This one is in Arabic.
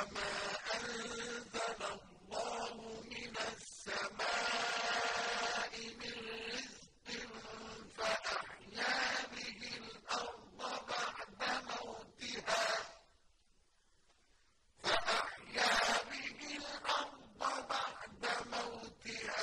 وَمَا أَنزَلَ اللَّهُ مِنَ السَّمَاءِ مِن رِّزْقٍ فَأَحْيَا بِهِ الْأَرْضَ بَعْدَ مَوْتِهَا